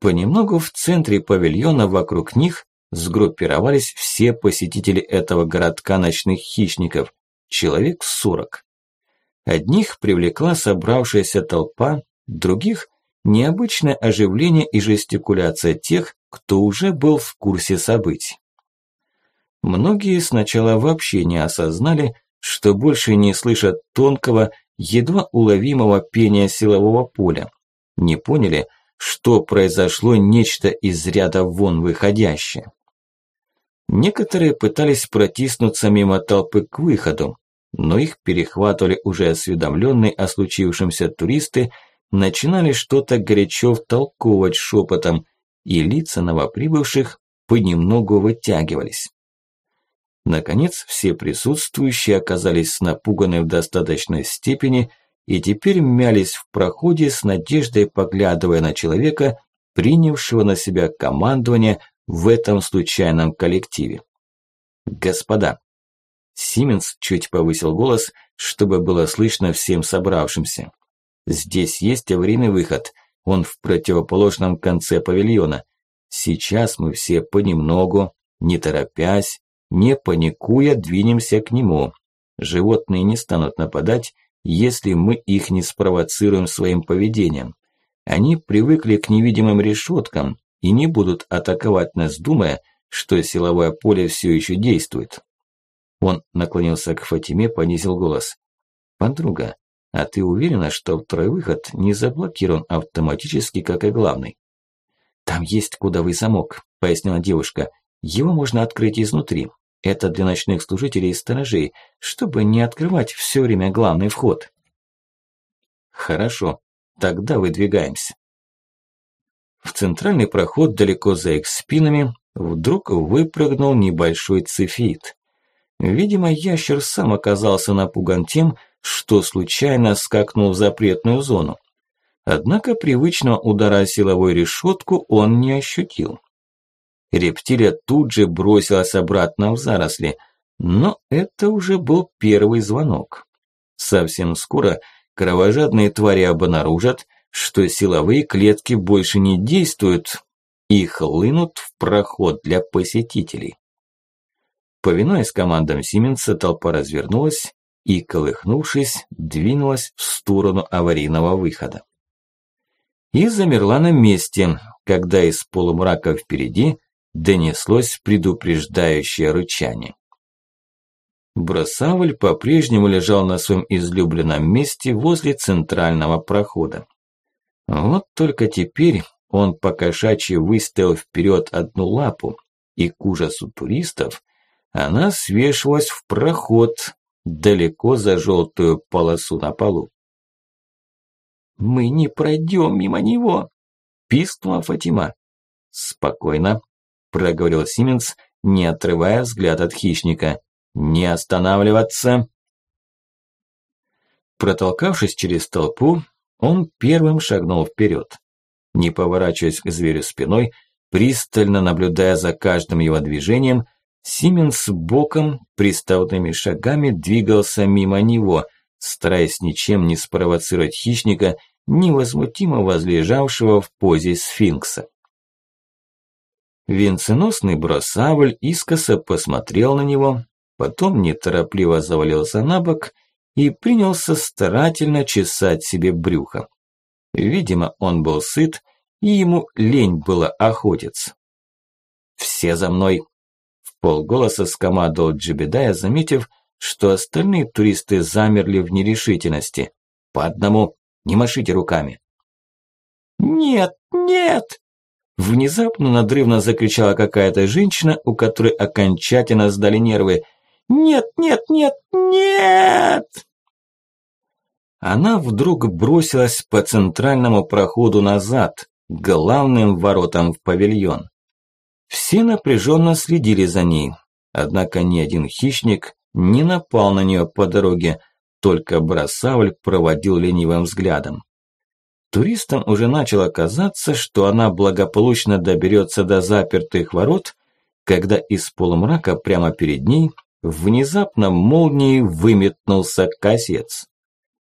Понемногу в центре павильона вокруг них сгруппировались все посетители этого городка ночных хищников, человек сорок. Одних привлекла собравшаяся толпа, других – необычное оживление и жестикуляция тех, кто уже был в курсе событий. Многие сначала вообще не осознали, что больше не слышат тонкого, едва уловимого пения силового поля. Не поняли, что произошло нечто из ряда вон выходящее. Некоторые пытались протиснуться мимо толпы к выходу, но их перехватывали уже осведомленные о случившемся туристы, начинали что-то горячо втолковывать шепотом, и лица новоприбывших понемногу вытягивались. Наконец, все присутствующие оказались напуганы в достаточной степени и теперь мялись в проходе с надеждой поглядывая на человека, принявшего на себя командование в этом случайном коллективе. «Господа!» Сименс чуть повысил голос, чтобы было слышно всем собравшимся. «Здесь есть аварийный выход, он в противоположном конце павильона. Сейчас мы все понемногу, не торопясь, не паникуя, двинемся к нему. Животные не станут нападать, если мы их не спровоцируем своим поведением. Они привыкли к невидимым решеткам и не будут атаковать нас, думая, что силовое поле все еще действует. Он наклонился к Фатиме, понизил голос. «Подруга, а ты уверена, что второй выход не заблокирован автоматически, как и главный?» «Там есть кодовый замок», – пояснила девушка. Его можно открыть изнутри. Это для ночных служителей и сторожей, чтобы не открывать все время главный вход. Хорошо, тогда выдвигаемся. В центральный проход далеко за их спинами вдруг выпрыгнул небольшой цифит. Видимо, ящер сам оказался напуган тем, что случайно скакнул в запретную зону. Однако привычного удара силовой решетку он не ощутил. Рептилия тут же бросилась обратно в заросли, но это уже был первый звонок. Совсем скоро кровожадные твари обнаружат, что силовые клетки больше не действуют и хлынут в проход для посетителей. Повинуясь командам Сименса, толпа развернулась и, колыхнувшись, двинулась в сторону аварийного выхода. И замерла на месте, когда из полумрака впереди донеслось предупреждающее рычание. Бросавль по-прежнему лежал на своем излюбленном месте возле центрального прохода. Вот только теперь он покошачьи выставил вперед одну лапу, и к ужасу туристов она свешивалась в проход далеко за желтую полосу на полу. «Мы не пройдем мимо него!» – пискнула Фатима. «Спокойно», – проговорил Сименс, не отрывая взгляд от хищника. «Не останавливаться!» Протолкавшись через толпу, он первым шагнул вперед. Не поворачиваясь к зверю спиной, пристально наблюдая за каждым его движением, Сименс боком, приставными шагами двигался мимо него, стараясь ничем не спровоцировать хищника, невозмутимо возлежавшего в позе сфинкса. Венценосный бросавль искоса посмотрел на него, потом неторопливо завалился на бок и принялся старательно чесать себе брюхо. Видимо, он был сыт, и ему лень было охотиться. «Все за мной!» – в полголоса скомандовал Джебедая, заметив, что остальные туристы замерли в нерешительности. «По одному, не машите руками!» «Нет, нет!» Внезапно надрывно закричала какая-то женщина, у которой окончательно сдали нервы – «Нет, нет, нет, нет!» Она вдруг бросилась по центральному проходу назад, главным воротам в павильон. Все напряженно следили за ней, однако ни один хищник не напал на нее по дороге, только Бросавль проводил ленивым взглядом. Туристам уже начало казаться, что она благополучно доберется до запертых ворот, когда из полумрака прямо перед ней Внезапно молнией выметнулся косец.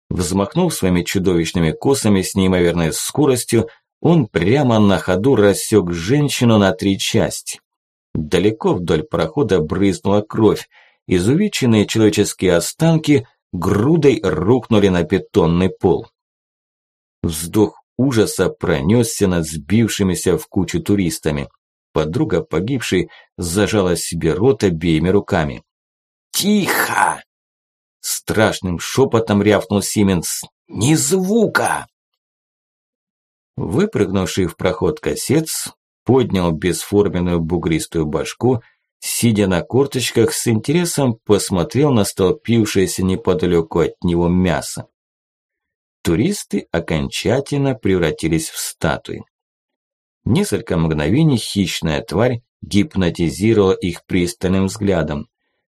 Взмахнув своими чудовищными косами с неимоверной скоростью, он прямо на ходу рассек женщину на три части. Далеко вдоль прохода брызнула кровь, изувеченные человеческие останки грудой рухнули на бетонный пол. Вздох ужаса пронесся над сбившимися в кучу туристами. Подруга погибшей зажала себе рот обеими руками. «Тихо!» Страшным шепотом рявкнул Сименс. «Ни звука!» Выпрыгнувший в проход косец поднял бесформенную бугристую башку, сидя на корточках, с интересом посмотрел на столпившееся неподалеку от него мясо. Туристы окончательно превратились в статуи. Несколько мгновений хищная тварь гипнотизировала их пристальным взглядом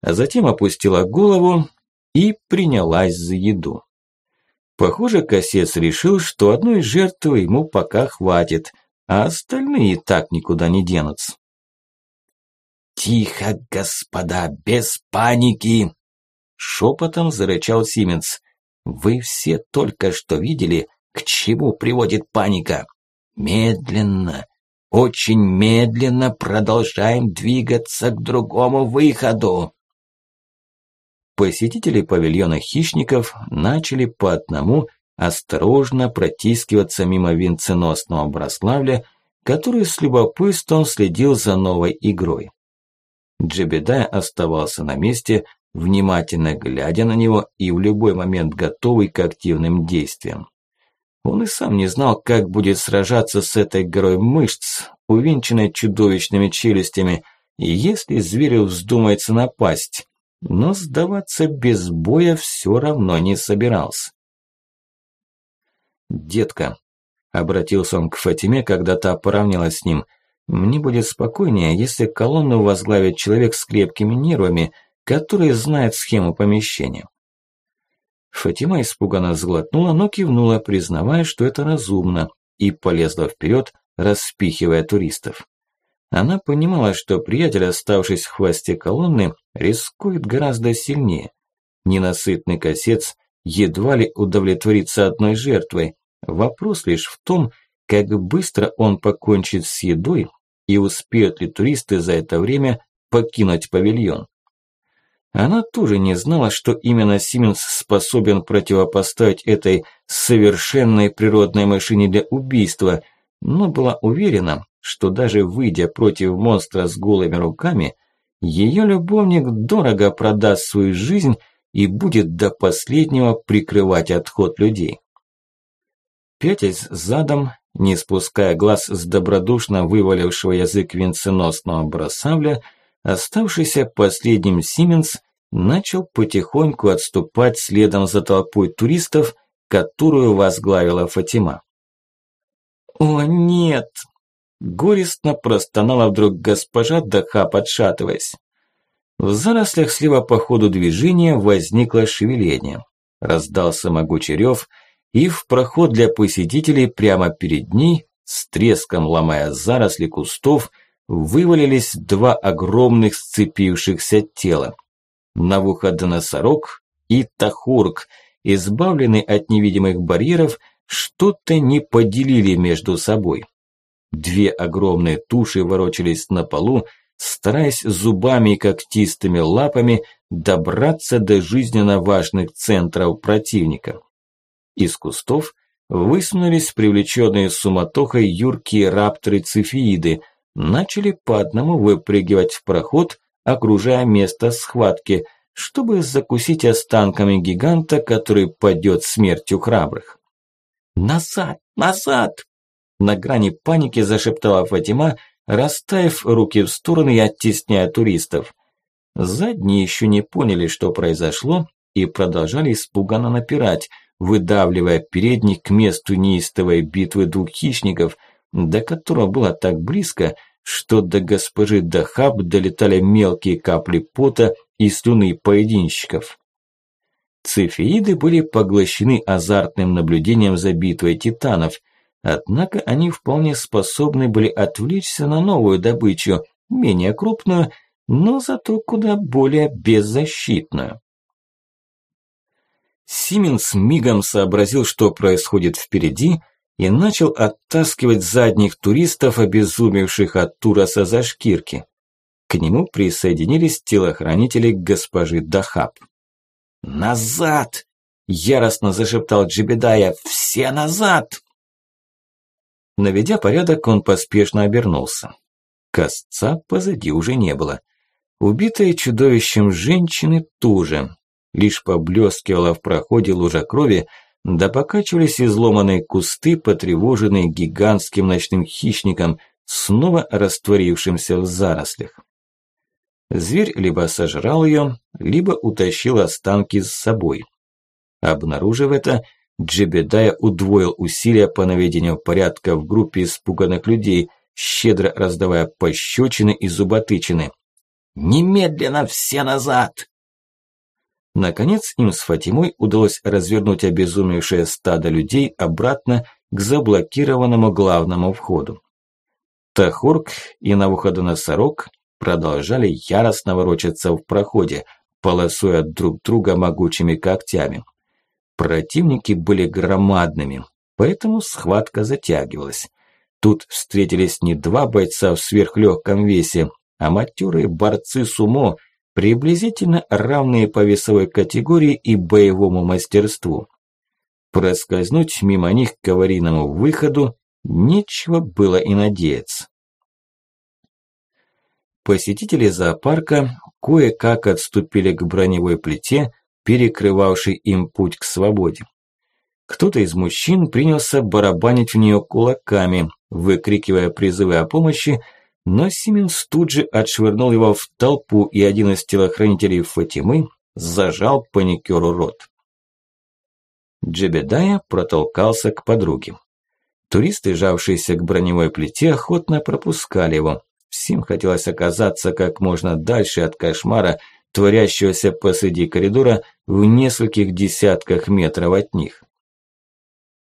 а затем опустила голову и принялась за еду. Похоже, Косец решил, что одной жертвы ему пока хватит, а остальные так никуда не денутся. «Тихо, господа, без паники!» Шепотом зарычал Сименс. «Вы все только что видели, к чему приводит паника. Медленно, очень медленно продолжаем двигаться к другому выходу». Посетители павильона хищников начали по одному осторожно протискиваться мимо венценосного Брославля, который с любопытством следил за новой игрой. Джебедай оставался на месте, внимательно глядя на него и в любой момент готовый к активным действиям. Он и сам не знал, как будет сражаться с этой горой мышц, увенчанной чудовищными челюстями, если зверю вздумается напасть, но сдаваться без боя все равно не собирался. «Детка», – обратился он к Фатиме, когда та поравнялась с ним, – «мне будет спокойнее, если колонну возглавит человек с крепкими нервами, который знает схему помещения». Фатима испуганно сглотнула, но кивнула, признавая, что это разумно, и полезла вперед, распихивая туристов. Она понимала, что приятель, оставшись в хвосте колонны, рискует гораздо сильнее. Ненасытный косец едва ли удовлетворится одной жертвой. Вопрос лишь в том, как быстро он покончит с едой и успеют ли туристы за это время покинуть павильон. Она тоже не знала, что именно Сименс способен противопоставить этой совершенной природной машине для убийства, но была уверена, что даже выйдя против монстра с голыми руками, ее любовник дорого продаст свою жизнь и будет до последнего прикрывать отход людей. Пятясь задом, не спуская глаз с добродушно вывалившего язык венценосного бросавля, оставшийся последним Сименс начал потихоньку отступать следом за толпой туристов, которую возглавила Фатима. «О нет!» Горестно простонала вдруг госпожа Даха, подшатываясь. В зарослях слева по ходу движения возникло шевеление. Раздался могучий рев, и в проход для посетителей прямо перед ней, с треском ломая заросли кустов, вывалились два огромных сцепившихся тела. Навуходоносорог и Тахург, избавленный от невидимых барьеров, что-то не поделили между собой. Две огромные туши ворочались на полу, стараясь зубами и когтистыми лапами добраться до жизненно важных центров противника. Из кустов высунулись привлеченные суматохой юркие рапторы-цефииды, начали по одному выпрыгивать в проход, окружая место схватки, чтобы закусить останками гиганта, который падет смертью храбрых. «Назад! Назад!» На грани паники зашептала Фатима, расставив руки в стороны и оттесняя туристов. Задние еще не поняли, что произошло, и продолжали испуганно напирать, выдавливая передних к месту неистовой битвы двух хищников, до которого было так близко, что до госпожи Дахаб долетали мелкие капли пота и слюны поединщиков. Цефеиды были поглощены азартным наблюдением за битвой титанов – Однако они вполне способны были отвлечься на новую добычу, менее крупную, но зато куда более беззащитную. Сименс мигом сообразил, что происходит впереди, и начал оттаскивать задних туристов, обезумевших от Тураса за шкирки. К нему присоединились телохранители госпожи Дахаб. «Назад!» – яростно зашептал Джебедая. «Все назад!» Наведя порядок, он поспешно обернулся. Косца позади уже не было. Убитая чудовищем женщины тоже. Лишь поблескивала в проходе лужа крови, да покачивались изломанные кусты, потревоженные гигантским ночным хищником, снова растворившимся в зарослях. Зверь либо сожрал ее, либо утащил останки с собой. Обнаружив это, Джебедая удвоил усилия по наведению порядка в группе испуганных людей, щедро раздавая пощечины и зуботычины. «Немедленно все назад!» Наконец им с Фатимой удалось развернуть обезумевшее стадо людей обратно к заблокированному главному входу. Тахурк и Навуходоносорог продолжали яростно ворочаться в проходе, полосуя друг друга могучими когтями. Противники были громадными, поэтому схватка затягивалась. Тут встретились не два бойца в сверхлегком весе, а матерые борцы сумо, приблизительно равные по весовой категории и боевому мастерству. Проскользнуть мимо них к аварийному выходу нечего было и надеяться. Посетители зоопарка кое-как отступили к броневой плите, перекрывавший им путь к свободе. Кто-то из мужчин принялся барабанить в нее кулаками, выкрикивая призывы о помощи, но Сименс тут же отшвырнул его в толпу, и один из телохранителей Фатимы зажал паникеру рот. Джебедая протолкался к подруге. Туристы, жавшиеся к броневой плите, охотно пропускали его. Всем хотелось оказаться как можно дальше от кошмара, творящегося посреди коридора в нескольких десятках метров от них.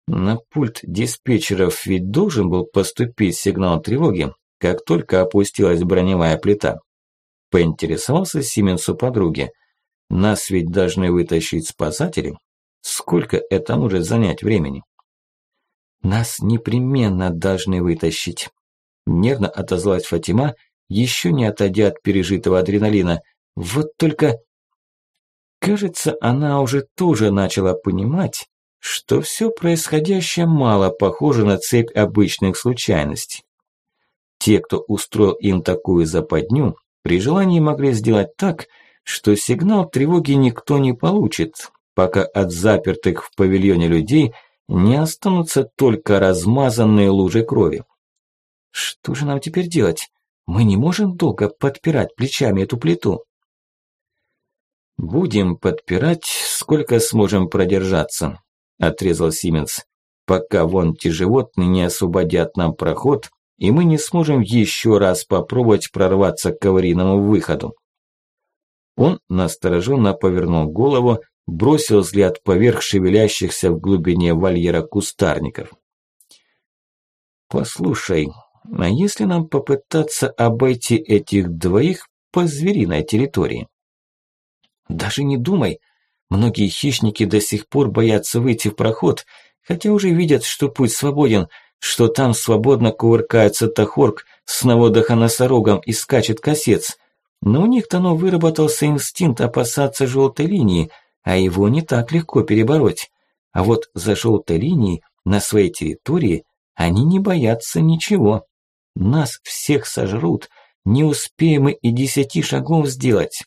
На пульт диспетчеров ведь должен был поступить сигнал тревоги, как только опустилась броневая плита. Поинтересовался Сименсу подруги. Нас ведь должны вытащить спасатели. Сколько это может занять времени? Нас непременно должны вытащить. Нервно отозвалась Фатима, еще не отойдя от пережитого адреналина. Вот только... Кажется, она уже тоже начала понимать, что все происходящее мало похоже на цепь обычных случайностей. Те, кто устроил им такую западню, при желании могли сделать так, что сигнал тревоги никто не получит, пока от запертых в павильоне людей не останутся только размазанные лужи крови. Что же нам теперь делать? Мы не можем долго подпирать плечами эту плиту. Будем подпирать, сколько сможем продержаться, отрезал Сименс, пока вон те животные не освободят нам проход и мы не сможем еще раз попробовать прорваться к аварийному выходу. Он настороженно повернул голову, бросил взгляд поверх шевелящихся в глубине вольера кустарников. «Послушай, а если нам попытаться обойти этих двоих по звериной территории?» «Даже не думай. Многие хищники до сих пор боятся выйти в проход, хотя уже видят, что путь свободен, что там свободно кувыркается тахорк с наводохоносорогом и скачет косец. Но у них-то ну выработался инстинкт опасаться желтой линии, а его не так легко перебороть. А вот за желтой линией на своей территории они не боятся ничего. Нас всех сожрут, не успеем мы и десяти шагов сделать.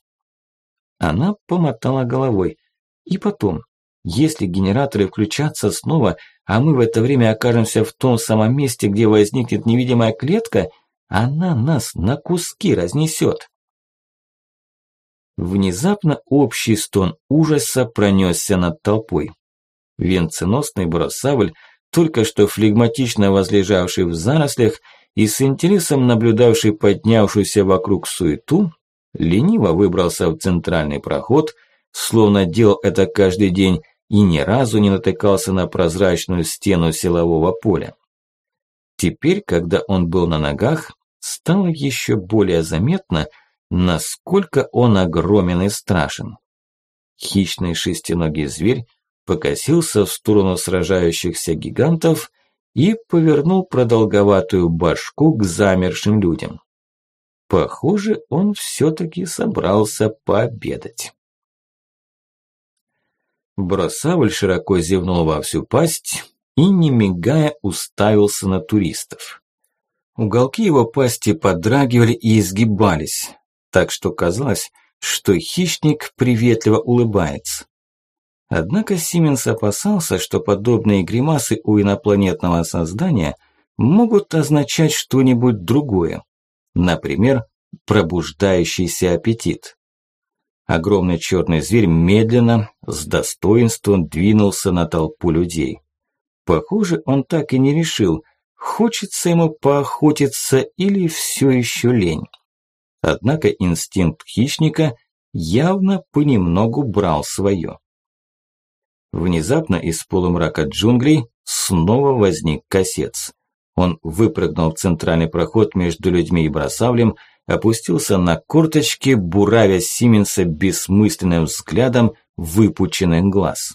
Она помотала головой. И потом, если генераторы включатся снова, а мы в это время окажемся в том самом месте, где возникнет невидимая клетка, она нас на куски разнесет. Внезапно общий стон ужаса пронесся над толпой. Венценосный бросавль, только что флегматично возлежавший в зарослях и с интересом наблюдавший поднявшуюся вокруг суету, лениво выбрался в центральный проход, словно делал это каждый день, и ни разу не натыкался на прозрачную стену силового поля. Теперь, когда он был на ногах, стало еще более заметно, насколько он огромен и страшен. Хищный шестиногий зверь покосился в сторону сражающихся гигантов и повернул продолговатую башку к замершим людям. Похоже, он все-таки собрался пообедать. Бросавль широко зевнул во всю пасть и, не мигая, уставился на туристов. Уголки его пасти подрагивали и изгибались, так что казалось, что хищник приветливо улыбается. Однако Сименс опасался, что подобные гримасы у инопланетного создания могут означать что-нибудь другое, например, пробуждающийся аппетит. Огромный черный зверь медленно, с достоинством двинулся на толпу людей. Похоже, он так и не решил, хочется ему поохотиться или все еще лень. Однако инстинкт хищника явно понемногу брал свое. Внезапно из полумрака джунглей снова возник косец. Он выпрыгнул в центральный проход между людьми и бросавлем, опустился на корточки, буравя Сименса бессмысленным взглядом выпученных глаз.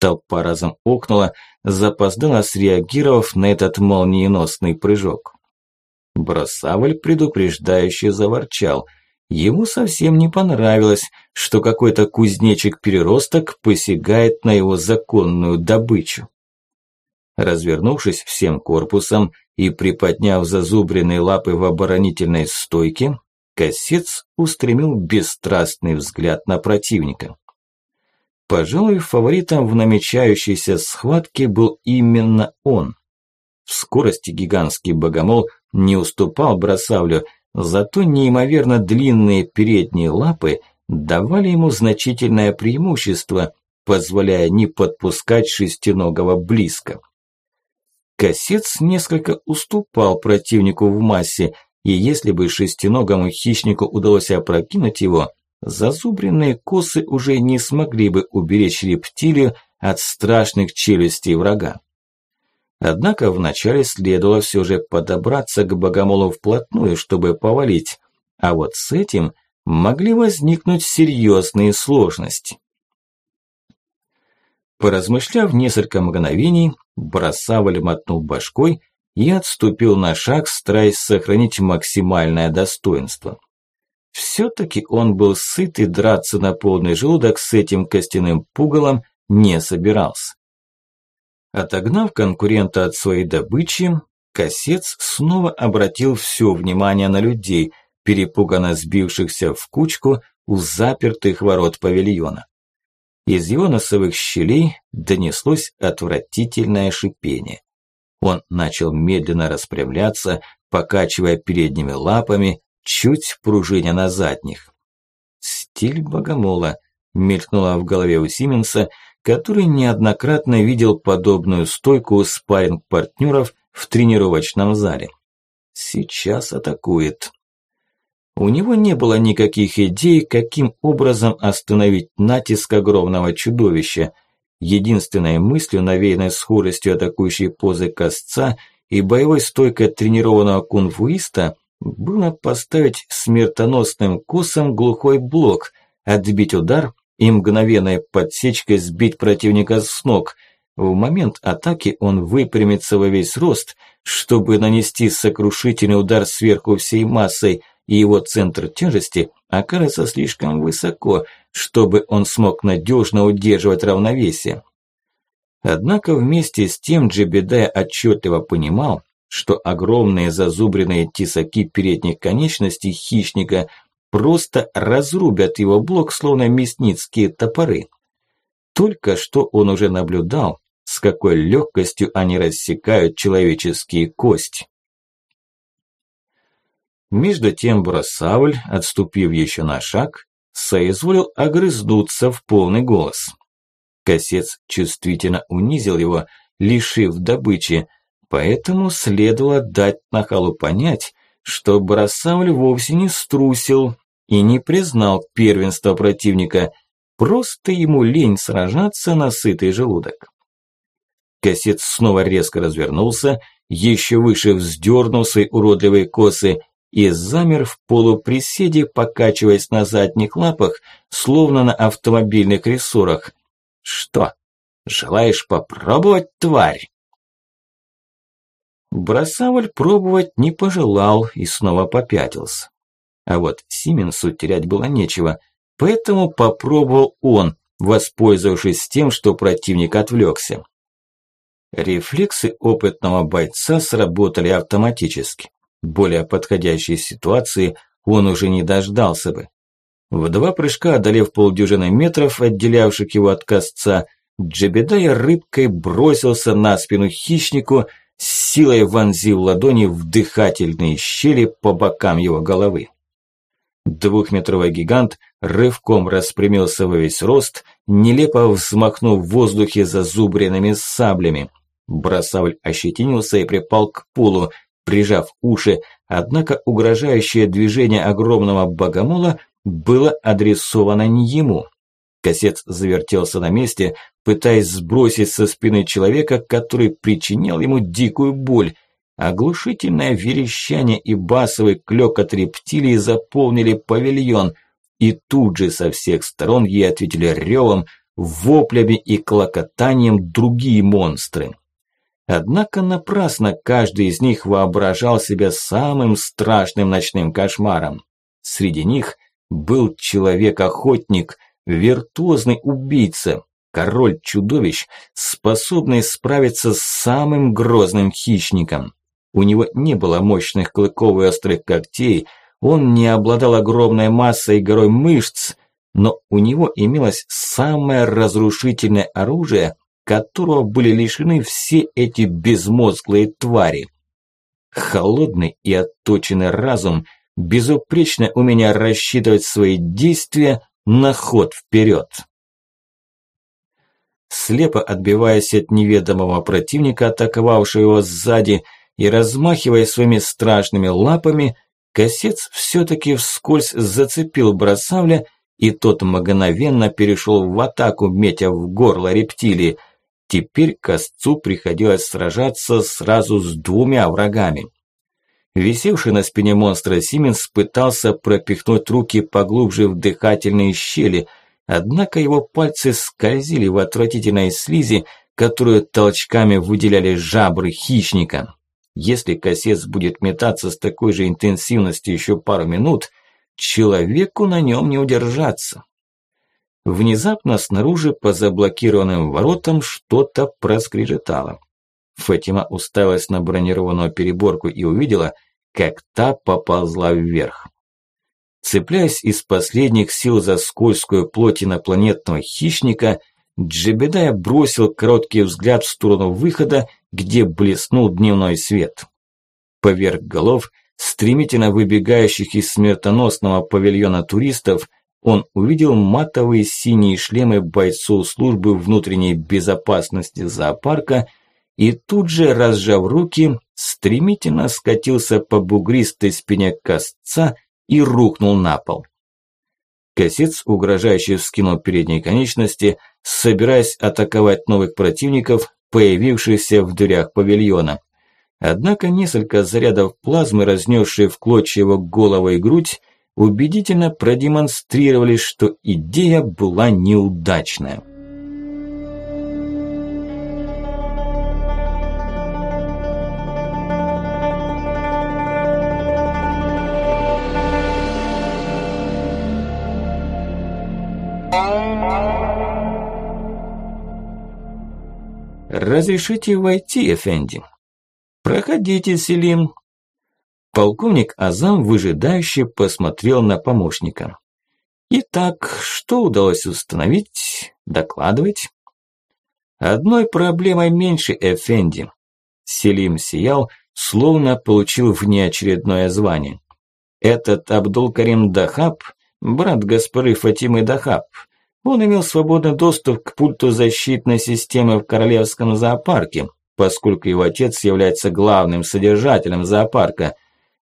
Толпа разом окнула, запоздала, среагировав на этот молниеносный прыжок. Бросавль предупреждающе заворчал. Ему совсем не понравилось, что какой-то кузнечик-переросток посягает на его законную добычу. Развернувшись всем корпусом и приподняв зазубренные лапы в оборонительной стойке, Косец устремил бесстрастный взгляд на противника. Пожалуй, фаворитом в намечающейся схватке был именно он. В скорости гигантский богомол не уступал бросавлю, зато неимоверно длинные передние лапы давали ему значительное преимущество, позволяя не подпускать шестиногого близко. Косец несколько уступал противнику в массе, и если бы шестиногому хищнику удалось опрокинуть его, зазубренные косы уже не смогли бы уберечь рептилию от страшных челюстей врага. Однако вначале следовало все же подобраться к богомолу вплотную, чтобы повалить, а вот с этим могли возникнуть серьезные сложности. Поразмышляв несколько мгновений, Бросаваль мотнул башкой и отступил на шаг, стараясь сохранить максимальное достоинство. Все-таки он был сыт и драться на полный желудок с этим костяным пугалом не собирался. Отогнав конкурента от своей добычи, Косец снова обратил все внимание на людей, перепуганно сбившихся в кучку у запертых ворот павильона. Из его носовых щелей донеслось отвратительное шипение. Он начал медленно распрямляться, покачивая передними лапами, чуть пружиня на задних. Стиль богомола мелькнула в голове у Сименса, который неоднократно видел подобную стойку у спарринг-партнеров в тренировочном зале. Сейчас атакует. У него не было никаких идей, каким образом остановить натиск огромного чудовища. Единственной мыслью, навеянной скоростью атакующей позы косца и боевой стойкой тренированного кунфуиста, было поставить смертоносным косом глухой блок, отбить удар и мгновенной подсечкой сбить противника с ног. В момент атаки он выпрямится во весь рост, чтобы нанести сокрушительный удар сверху всей массой – и его центр тяжести окажется слишком высоко, чтобы он смог надежно удерживать равновесие. Однако вместе с тем Джебедая отчетливо понимал, что огромные зазубренные тесаки передних конечностей хищника просто разрубят его блок, словно мясницкие топоры. Только что он уже наблюдал, с какой легкостью они рассекают человеческие кости. Между тем Бросавль, отступив еще на шаг, соизволил огрызнуться в полный голос. Косец чувствительно унизил его, лишив добычи, поэтому следовало дать нахалу понять, что Бросавль вовсе не струсил и не признал первенство противника, просто ему лень сражаться на сытый желудок. Косец снова резко развернулся, еще выше вздернул свои уродливые косы и замер в полуприседе, покачиваясь на задних лапах, словно на автомобильных рессорах. «Что, желаешь попробовать, тварь?» Бросавль пробовать не пожелал и снова попятился. А вот Сименсу терять было нечего, поэтому попробовал он, воспользовавшись тем, что противник отвлекся. Рефлексы опытного бойца сработали автоматически. Более подходящей ситуации он уже не дождался бы. В два прыжка, одолев полдюжины метров, отделявших его от косца, Джебедая рыбкой бросился на спину хищнику, с силой вонзив ладони в дыхательные щели по бокам его головы. Двухметровый гигант рывком распрямился во весь рост, нелепо взмахнув в воздухе зазубренными саблями. Бросавль ощетинился и припал к полу, прижав уши, однако угрожающее движение огромного богомола было адресовано не ему. Косец завертелся на месте, пытаясь сбросить со спины человека, который причинял ему дикую боль. Оглушительное верещание и басовый клёкот рептилии заполнили павильон, и тут же со всех сторон ей ответили ревом, воплями и клокотанием другие монстры. Однако напрасно каждый из них воображал себя самым страшным ночным кошмаром. Среди них был человек-охотник, виртуозный убийца, король чудовищ, способный справиться с самым грозным хищником. У него не было мощных клыков и острых когтей, он не обладал огромной массой и горой мышц, но у него имелось самое разрушительное оружие, которого были лишены все эти безмозглые твари. Холодный и отточенный разум безупречно у меня рассчитывать свои действия на ход вперед. Слепо отбиваясь от неведомого противника, атаковавшего его сзади, и размахивая своими страшными лапами, косец все-таки вскользь зацепил бросавля, и тот мгновенно перешел в атаку, метя в горло рептилии. Теперь косцу приходилось сражаться сразу с двумя врагами. Висевший на спине монстра Сименс пытался пропихнуть руки поглубже в дыхательные щели, однако его пальцы скользили в отвратительной слизи, которую толчками выделяли жабры хищника. Если косец будет метаться с такой же интенсивностью еще пару минут, человеку на нем не удержаться. Внезапно снаружи по заблокированным воротам что-то проскрежетало. Фатима уставилась на бронированную переборку и увидела, как та поползла вверх. Цепляясь из последних сил за скользкую плоть инопланетного хищника, Джебедая бросил короткий взгляд в сторону выхода, где блеснул дневной свет. Поверх голов, стремительно выбегающих из смертоносного павильона туристов, он увидел матовые синие шлемы бойцов службы внутренней безопасности зоопарка и тут же, разжав руки, стремительно скатился по бугристой спине косца и рухнул на пол. Косец, угрожающе вскинул передние конечности, собираясь атаковать новых противников, появившихся в дверях павильона. Однако несколько зарядов плазмы, разнесшие в клочья его голову и грудь, убедительно продемонстрировали, что идея была неудачная. «Разрешите войти, Эфенди?» «Проходите, Селим». Полковник Азам выжидающе посмотрел на помощника. «Итак, что удалось установить? Докладывать?» «Одной проблемой меньше, Эфенди». Селим сиял, словно получил внеочередное звание. «Этот Абдул-Карим Дахаб, брат госпожи Фатимы Дахаб, он имел свободный доступ к пульту защитной системы в Королевском зоопарке, поскольку его отец является главным содержателем зоопарка.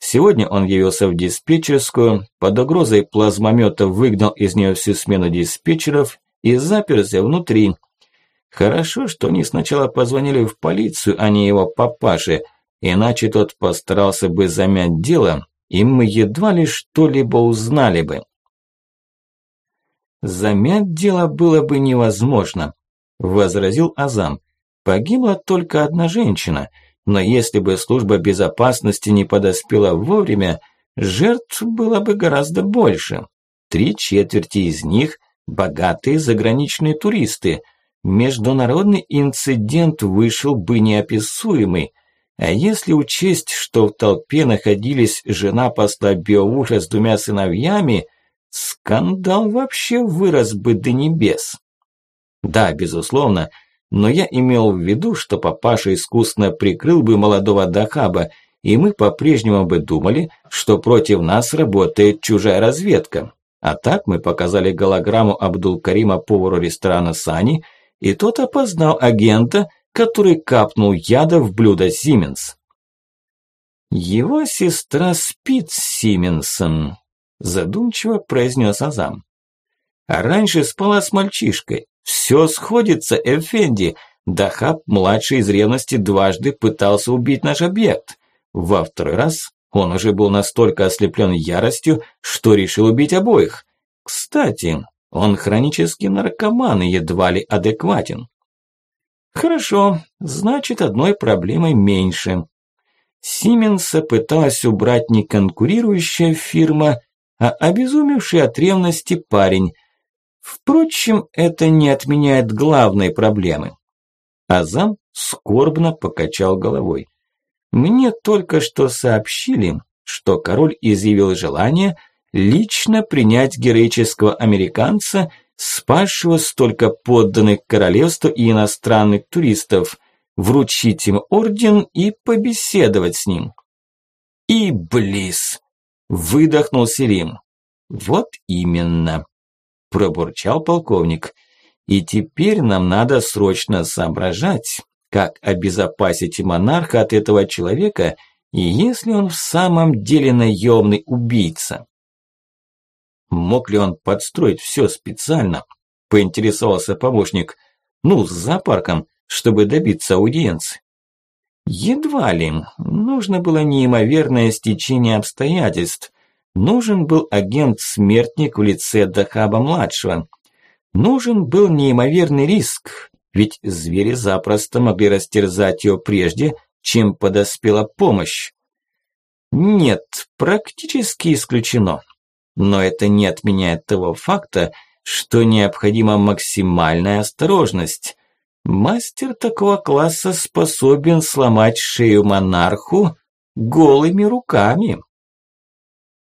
Сегодня он явился в диспетчерскую, под угрозой плазмомета выгнал из нее всю смену диспетчеров и заперся внутри. Хорошо, что они сначала позвонили в полицию, а не его папаше, иначе тот постарался бы замять дело, и мы едва ли что-либо узнали бы. «Замять дело было бы невозможно», – возразил Азам. «Погибла только одна женщина, но если бы служба безопасности не подоспела вовремя, жертв было бы гораздо больше. Три четверти из них – богатые заграничные туристы. Международный инцидент вышел бы неописуемый. А если учесть, что в толпе находились жена посла Биовуша с двумя сыновьями – скандал вообще вырос бы до небес. Да, безусловно, но я имел в виду, что папаша искусно прикрыл бы молодого Дахаба, и мы по-прежнему бы думали, что против нас работает чужая разведка. А так мы показали голограмму Абдул-Карима повару ресторана Сани, и тот опознал агента, который капнул яда в блюдо Сименс. Его сестра спит с Сименсом, задумчиво произнес Азам. А раньше спала с мальчишкой. Все сходится, Эфенди. Дахаб, младший из ревности, дважды пытался убить наш объект. Во второй раз он уже был настолько ослеплен яростью, что решил убить обоих. Кстати, он хронический наркоман и едва ли адекватен. Хорошо, значит, одной проблемой меньше. Сименса пыталась убрать не конкурирующая фирма, а обезумевший от ревности парень. Впрочем, это не отменяет главной проблемы. Азам скорбно покачал головой. Мне только что сообщили, что король изъявил желание лично принять героического американца спасшего столько подданных королевства и иностранных туристов, вручить им орден и побеседовать с ним. И близ, выдохнул Селим. Вот именно, пробурчал полковник. И теперь нам надо срочно соображать, как обезопасить монарха от этого человека, если он в самом деле наемный убийца. Мог ли он подстроить все специально? Поинтересовался помощник. Ну, с зоопарком, чтобы добиться аудиенции. Едва ли. Нужно было неимоверное стечение обстоятельств. Нужен был агент-смертник в лице Дахаба-младшего. Нужен был неимоверный риск, ведь звери запросто могли растерзать его прежде, чем подоспела помощь. Нет, практически исключено. Но это не отменяет того факта, что необходима максимальная осторожность. Мастер такого класса способен сломать шею монарху голыми руками.